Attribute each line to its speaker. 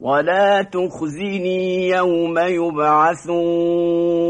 Speaker 1: ولا تخزني يوم يبعثون